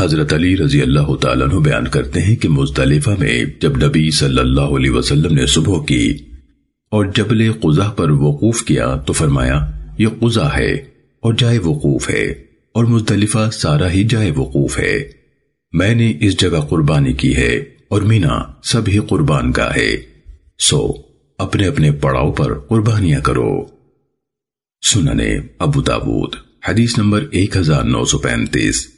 حضرت علی رضی اللہ تعالیٰ عنہ بیان کرتے ہیں کہ مزدلفہ میں جب نبی صلی اللہ علیہ وسلم نے صبح کی اور جبل قضا پر وقوف کیا تو فرمایا، یہ قضا ہے اور جائے وقوف ہے اور مزدلفہ سارا ہی جائے وقوف ہے۔ میں نے اس جگہ قربانی کی ہے اور مینا سب ہی قربان کا ہے۔ سو، اپنے اپنے پڑاؤ پر قربانیاں کرو۔ سننے ابو تابوت حدیث نمبر ایک ہزار نو سو پینتیس۔